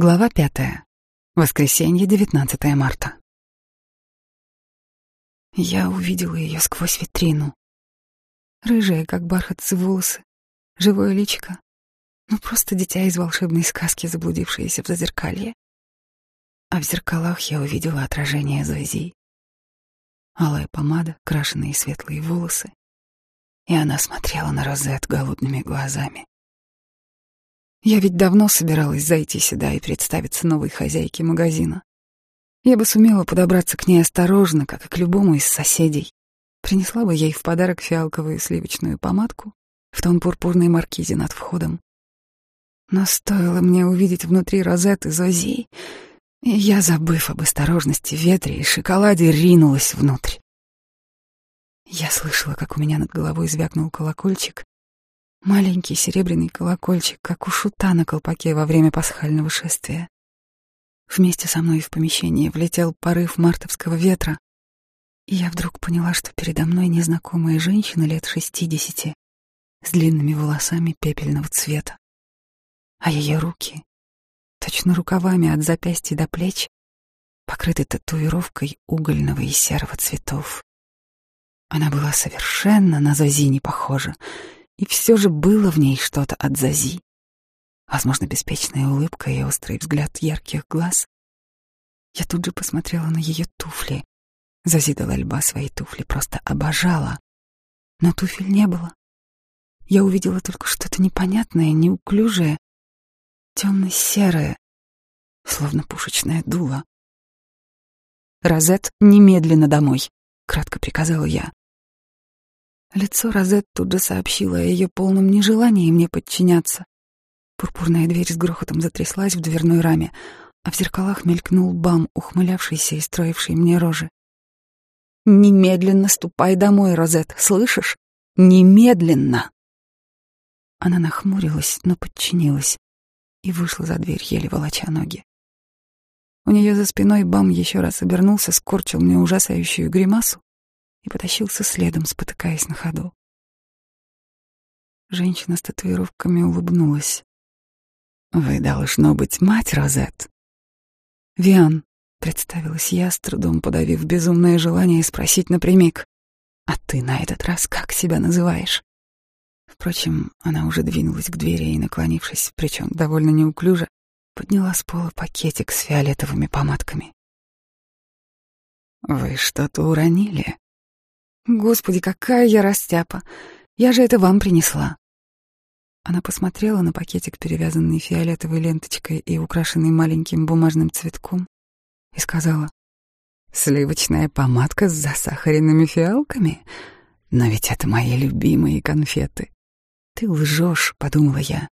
Глава пятая. Воскресенье, 19 марта. Я увидела ее сквозь витрину. Рыжая, как бархатцы волосы, живое личико. Ну, просто дитя из волшебной сказки, заблудившееся в зазеркалье. А в зеркалах я увидела отражение Зози. Алая помада, крашеные светлые волосы. И она смотрела на Розет голодными глазами. Я ведь давно собиралась зайти сюда и представиться новой хозяйке магазина. Я бы сумела подобраться к ней осторожно, как и к любому из соседей. Принесла бы ей в подарок фиалковую сливочную помадку в тон пурпурной маркизе над входом. Но стоило мне увидеть внутри розеты Зози, и я, забыв об осторожности, ветре и шоколаде, ринулась внутрь. Я слышала, как у меня над головой звякнул колокольчик, Маленький серебряный колокольчик, как у шута на колпаке во время пасхального шествия. Вместе со мной в помещение влетел порыв мартовского ветра, и я вдруг поняла, что передо мной незнакомая женщина лет шестидесяти с длинными волосами пепельного цвета, а ее руки, точно рукавами от запястья до плеч, покрыты татуировкой угольного и серого цветов. Она была совершенно на Зози не похожа, и все же было в ней что-то от Зази. Возможно, беспечная улыбка и острый взгляд ярких глаз. Я тут же посмотрела на ее туфли. Зази дала льба свои туфли, просто обожала. Но туфель не было. Я увидела только что-то непонятное, неуклюжее, темно-серое, словно пушечное дуло. «Розет, немедленно домой!» — кратко приказала я. Лицо Розет тут же сообщило о ее полном нежелании мне подчиняться. Пурпурная дверь с грохотом затряслась в дверной раме, а в зеркалах мелькнул бам, ухмылявшийся и строивший мне рожи. «Немедленно ступай домой, Розет, слышишь? Немедленно!» Она нахмурилась, но подчинилась и вышла за дверь, еле волоча ноги. У нее за спиной Бам еще раз обернулся, скорчил мне ужасающую гримасу и потащился следом, спотыкаясь на ходу. Женщина с татуировками улыбнулась. «Вы, должно быть, мать Розет?» «Виан», — представилась я, с трудом подавив безумное желание спросить напрямик. «А ты на этот раз как себя называешь?» Впрочем, она уже двинулась к двери и, наклонившись, причем довольно неуклюже, подняла с пола пакетик с фиолетовыми помадками. «Вы что-то уронили?» Господи, какая я растяпа! Я же это вам принесла. Она посмотрела на пакетик, перевязанный фиолетовой ленточкой и украшенный маленьким бумажным цветком, и сказала, «Сливочная помадка с засахаренными фиалками? Но ведь это мои любимые конфеты». «Ты лжешь», — подумала я.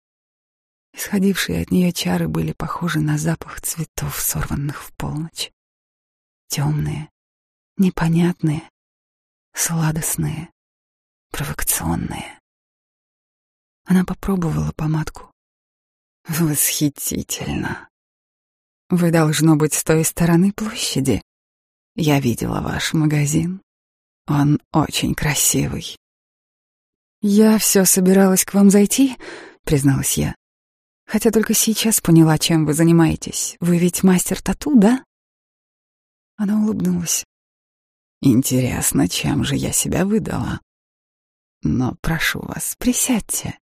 Исходившие от нее чары были похожи на запах цветов, сорванных в полночь. Темные, непонятные, сладостные, провокационные. Она попробовала помадку. Восхитительно. Вы должно быть с той стороны площади. Я видела ваш магазин. Он очень красивый. Я все собиралась к вам зайти, призналась я. Хотя только сейчас поняла, чем вы занимаетесь. Вы ведь мастер тату, да? Она улыбнулась. Интересно, чем же я себя выдала? Но прошу вас, присядьте.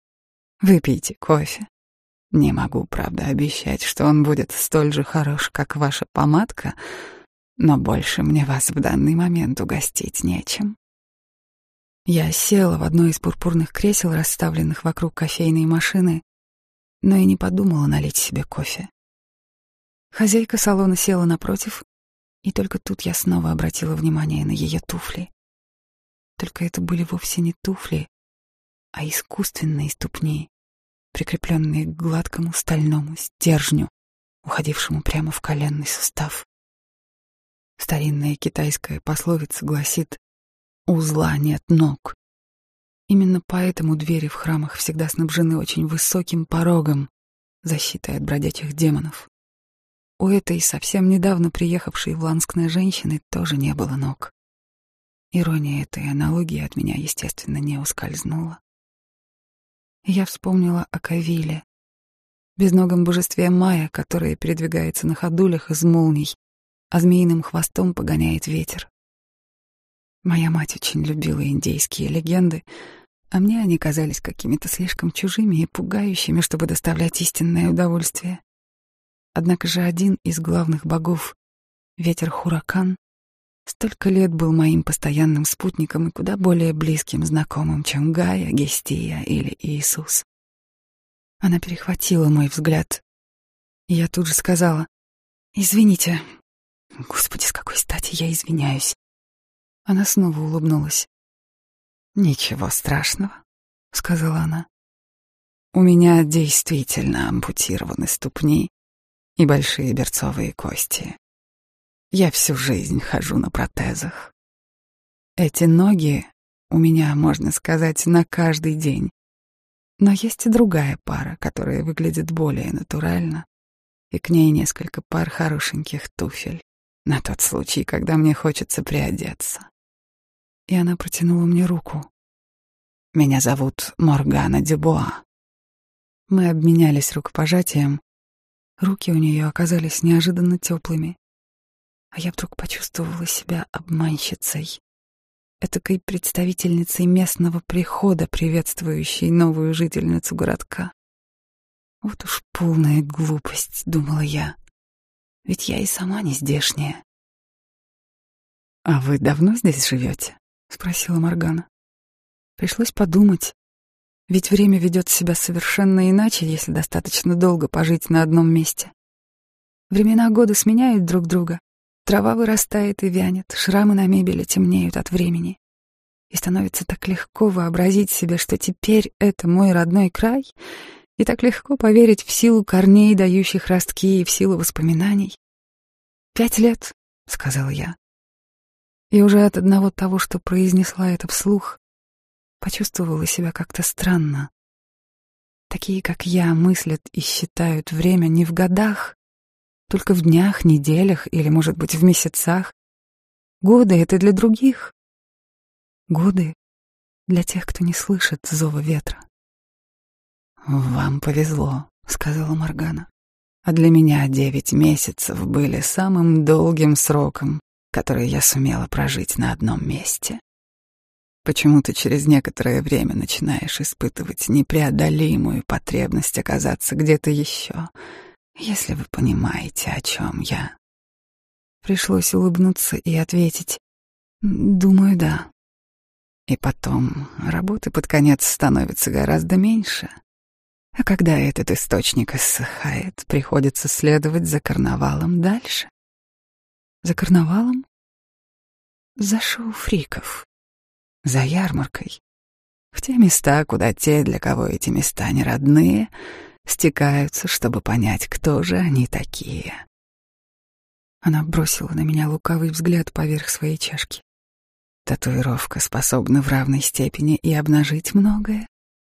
Выпейте кофе. Не могу, правда, обещать, что он будет столь же хорош, как ваша помадка, но больше мне вас в данный момент угостить нечем. Я села в одно из пурпурных кресел, расставленных вокруг кофейной машины, но и не подумала налить себе кофе. Хозяйка салона села напротив и только тут я снова обратила внимание на ее туфли. Только это были вовсе не туфли, а искусственные ступни, прикрепленные к гладкому стальному стержню, уходившему прямо в коленный сустав. Старинная китайская пословица гласит «У зла нет ног». Именно поэтому двери в храмах всегда снабжены очень высоким порогом, защитой от бродячих демонов. У этой совсем недавно приехавшей в Ланскной женщины тоже не было ног. Ирония этой аналогии от меня, естественно, не ускользнула. Я вспомнила о Кавиле, безногом божестве Майя, которое передвигается на ходулях из молний, а змеиным хвостом погоняет ветер. Моя мать очень любила индейские легенды, а мне они казались какими-то слишком чужими и пугающими, чтобы доставлять истинное удовольствие. Однако же один из главных богов, ветер-хуракан, столько лет был моим постоянным спутником и куда более близким знакомым, чем Гая, Гестия или Иисус. Она перехватила мой взгляд, и я тут же сказала, «Извините». Господи, с какой стати я извиняюсь. Она снова улыбнулась. «Ничего страшного», — сказала она. «У меня действительно ампутированы ступни и большие берцовые кости. Я всю жизнь хожу на протезах. Эти ноги у меня, можно сказать, на каждый день. Но есть и другая пара, которая выглядит более натурально, и к ней несколько пар хорошеньких туфель на тот случай, когда мне хочется приодеться и она протянула мне руку. «Меня зовут Моргана Дюбуа». Мы обменялись рукопожатием. Руки у нее оказались неожиданно теплыми. А я вдруг почувствовала себя обманщицей, этакой представительницей местного прихода, приветствующей новую жительницу городка. Вот уж полная глупость, думала я. Ведь я и сама не здешняя. А вы давно здесь живете? спросила Моргана. Пришлось подумать. Ведь время ведет себя совершенно иначе, если достаточно долго пожить на одном месте. Времена года сменяют друг друга. Трава вырастает и вянет, шрамы на мебели темнеют от времени. И становится так легко вообразить себе, что теперь это мой родной край, и так легко поверить в силу корней, дающих ростки, и в силу воспоминаний. «Пять лет», — сказал я. И уже от одного того, что произнесла это вслух, почувствовала себя как-то странно. Такие, как я, мыслят и считают время не в годах, только в днях, неделях или, может быть, в месяцах. Годы — это для других. Годы — для тех, кто не слышит зова ветра. «Вам повезло», — сказала Моргана. «А для меня девять месяцев были самым долгим сроком, которые я сумела прожить на одном месте. Почему-то через некоторое время начинаешь испытывать непреодолимую потребность оказаться где-то еще, если вы понимаете, о чем я. Пришлось улыбнуться и ответить «Думаю, да». И потом работы под конец становится гораздо меньше. А когда этот источник иссыхает, приходится следовать за карнавалом дальше. За карнавалом? За шоу фриков. За ярмаркой. В те места, куда те, для кого эти места не родные, стекаются, чтобы понять, кто же они такие. Она бросила на меня лукавый взгляд поверх своей чашки. Татуировка способна в равной степени и обнажить многое,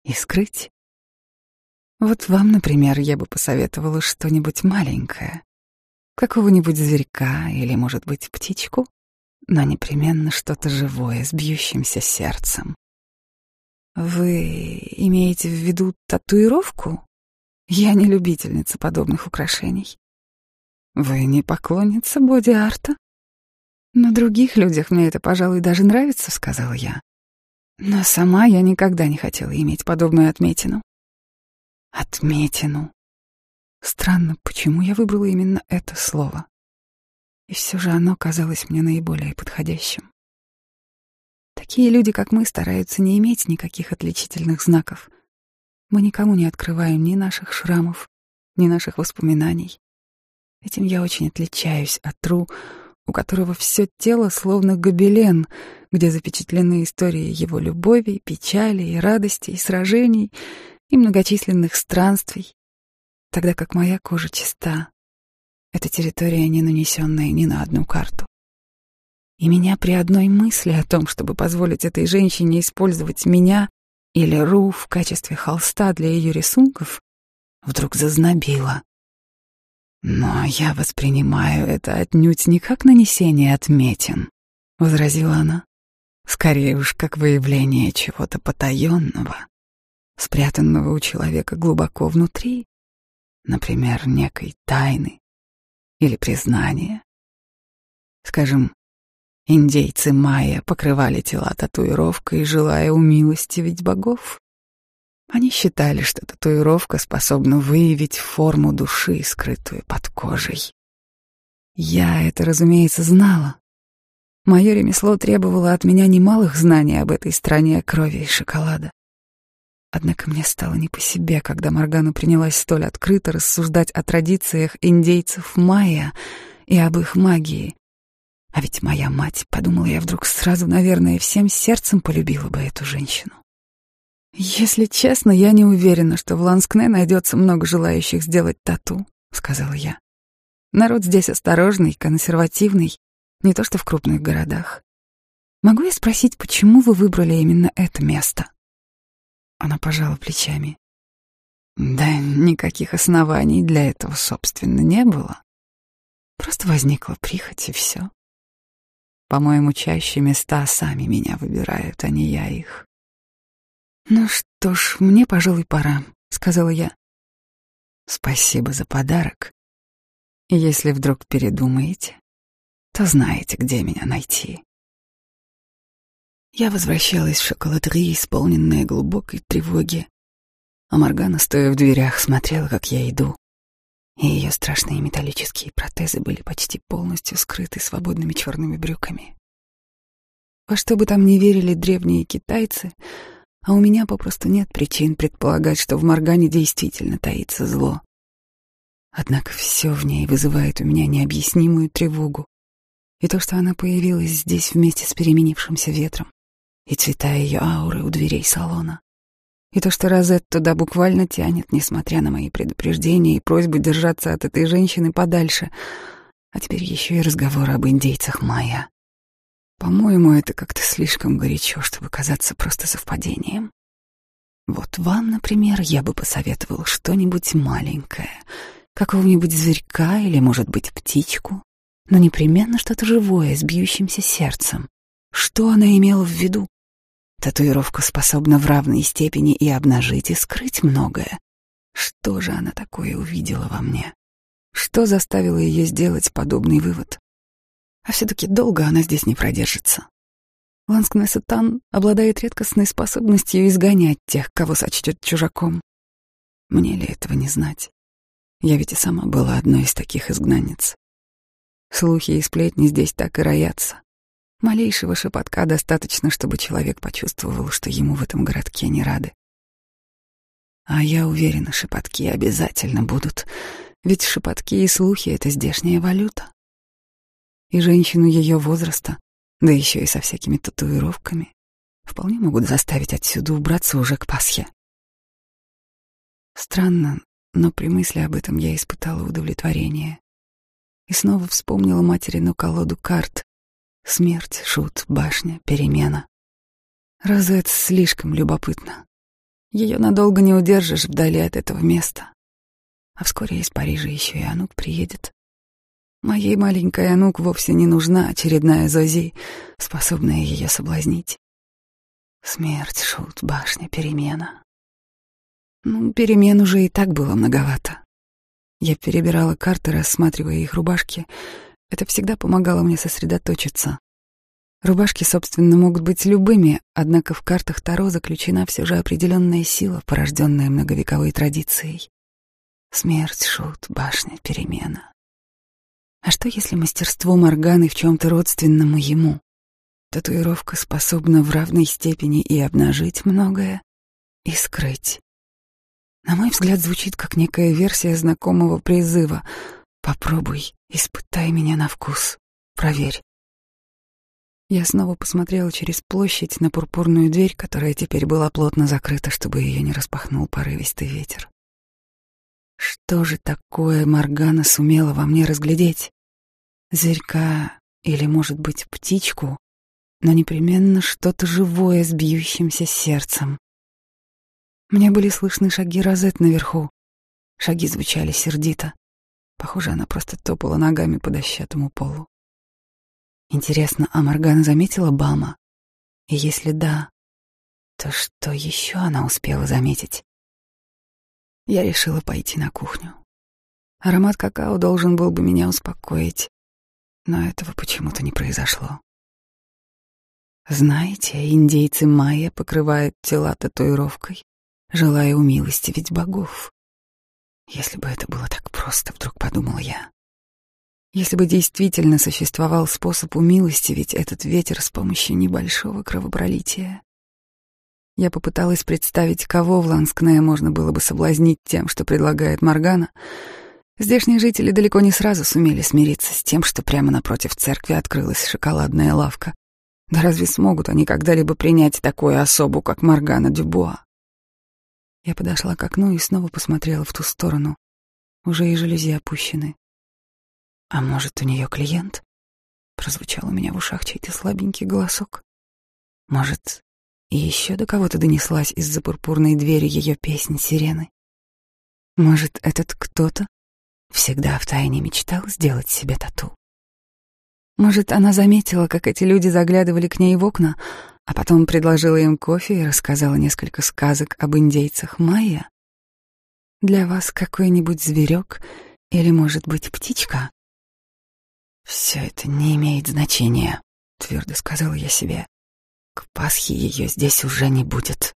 и скрыть. Вот вам, например, я бы посоветовала что-нибудь маленькое, какого-нибудь зверька или, может быть, птичку, но непременно что-то живое с бьющимся сердцем. Вы имеете в виду татуировку? Я не любительница подобных украшений. Вы не поклонница боди-арта? На других людях мне это, пожалуй, даже нравится, сказала я. Но сама я никогда не хотела иметь подобную отметину. Отметину. Странно, почему я выбрала именно это слово. И все же оно казалось мне наиболее подходящим. Такие люди, как мы, стараются не иметь никаких отличительных знаков. Мы никому не открываем ни наших шрамов, ни наших воспоминаний. Этим я очень отличаюсь от Тру, у которого все тело словно гобелен, где запечатлены истории его любови, печали и радости, и сражений, и многочисленных странствий, тогда как моя кожа чиста. Это территория, не нанесенная ни на одну карту. И меня при одной мысли о том, чтобы позволить этой женщине использовать меня или Ру в качестве холста для ее рисунков, вдруг зазнобило. «Но я воспринимаю это отнюдь не как нанесение отметин», — возразила она. «Скорее уж, как выявление чего-то потаенного, спрятанного у человека глубоко внутри, например, некой тайны или признания. Скажем, индейцы майя покрывали тела татуировкой, желая умилостивить богов. Они считали, что татуировка способна выявить форму души, скрытую под кожей. Я это, разумеется, знала. Мое ремесло требовало от меня немалых знаний об этой стране крови и шоколада. Однако мне стало не по себе, когда Моргана принялась столь открыто рассуждать о традициях индейцев майя и об их магии. А ведь моя мать, подумала я вдруг сразу, наверное, всем сердцем полюбила бы эту женщину. «Если честно, я не уверена, что в Ланскне найдется много желающих сделать тату», — сказала я. «Народ здесь осторожный, консервативный, не то что в крупных городах. Могу я спросить, почему вы выбрали именно это место?» Она пожала плечами. «Да никаких оснований для этого, собственно, не было. Просто возникла прихоть, и все. По-моему, чаще места сами меня выбирают, а не я их. «Ну что ж, мне, пожалуй, пора», — сказала я. «Спасибо за подарок. Если вдруг передумаете, то знаете, где меня найти». Я возвращалась в шоколадри, исполненная глубокой тревоги, а Моргана, стоя в дверях, смотрела, как я иду, и ее страшные металлические протезы были почти полностью скрыты свободными черными брюками. Во что бы там ни верили древние китайцы — а у меня попросту нет причин предполагать, что в Моргане действительно таится зло. Однако все в ней вызывает у меня необъяснимую тревогу. И то, что она появилась здесь вместе с переменившимся ветром, и цвета ее ауры у дверей салона, и то, что Розет туда буквально тянет, несмотря на мои предупреждения и просьбы держаться от этой женщины подальше, а теперь еще и разговор об индейцах Майя. По-моему, это как-то слишком горячо, чтобы казаться просто совпадением. Вот вам, например, я бы посоветовал что-нибудь маленькое, какого-нибудь зверька или, может быть, птичку, но непременно что-то живое с бьющимся сердцем. Что она имела в виду? Татуировка способна в равной степени и обнажить, и скрыть многое. Что же она такое увидела во мне? Что заставило ее сделать подобный вывод? А все-таки долго она здесь не продержится. Ланскнесетан обладает редкостной способностью изгонять тех, кого сочтет чужаком. Мне ли этого не знать? Я ведь и сама была одной из таких изгнанниц. Слухи и сплетни здесь так и роятся. Малейшего шепотка достаточно, чтобы человек почувствовал, что ему в этом городке не рады. А я уверена, шепотки обязательно будут, ведь шепотки и слухи — это здешняя валюта и женщину ее возраста, да еще и со всякими татуировками, вполне могут заставить отсюда убраться уже к Пасхе. Странно, но при мысли об этом я испытала удовлетворение и снова вспомнила материну колоду карт «Смерть, шут, башня, перемена». Разве это слишком любопытно? Ее надолго не удержишь вдали от этого места. А вскоре из Парижа еще и Анук приедет. Моей маленькой Анук вовсе не нужна очередная Зози, способная ее соблазнить. Смерть, шут, башня, перемена. Ну, перемен уже и так было многовато. Я перебирала карты, рассматривая их рубашки. Это всегда помогало мне сосредоточиться. Рубашки, собственно, могут быть любыми, однако в картах Таро заключена все же определенная сила, порожденная многовековой традицией. Смерть, шут, башня, перемена. А что, если мастерство Морганы в чем-то родственному ему? Татуировка способна в равной степени и обнажить многое, и скрыть. На мой взгляд, звучит как некая версия знакомого призыва «Попробуй, испытай меня на вкус, проверь». Я снова посмотрела через площадь на пурпурную дверь, которая теперь была плотно закрыта, чтобы ее не распахнул порывистый ветер. Что же такое Моргана сумела во мне разглядеть? Зверька или, может быть, птичку, но непременно что-то живое с бьющимся сердцем. Мне были слышны шаги Розет наверху. Шаги звучали сердито. Похоже, она просто топала ногами по дощатому полу. Интересно, а Моргана заметила Бама? И если да, то что еще она успела заметить? Я решила пойти на кухню. Аромат какао должен был бы меня успокоить, но этого почему-то не произошло. Знаете, индейцы майя покрывают тела татуировкой, желая умилостивить богов. Если бы это было так просто, вдруг подумал я. Если бы действительно существовал способ умилостивить этот ветер с помощью небольшого кровопролития. Я попыталась представить, кого в Ланскне можно было бы соблазнить тем, что предлагает Моргана. Здешние жители далеко не сразу сумели смириться с тем, что прямо напротив церкви открылась шоколадная лавка. Да разве смогут они когда-либо принять такую особу, как Моргана Дюбуа? Я подошла к окну и снова посмотрела в ту сторону. Уже и жалюзи опущены. А может, у нее клиент? Прозвучал у меня в ушах чей-то слабенький голосок. Может, и еще до кого-то донеслась из-за пурпурной двери ее песнь сирены. Может, этот кто-то всегда втайне мечтал сделать себе тату. Может, она заметила, как эти люди заглядывали к ней в окна, а потом предложила им кофе и рассказала несколько сказок об индейцах майя. Для вас какой-нибудь зверек или, может быть, птичка? Все это не имеет значения, твердо сказала я себе. К Пасхе ее здесь уже не будет.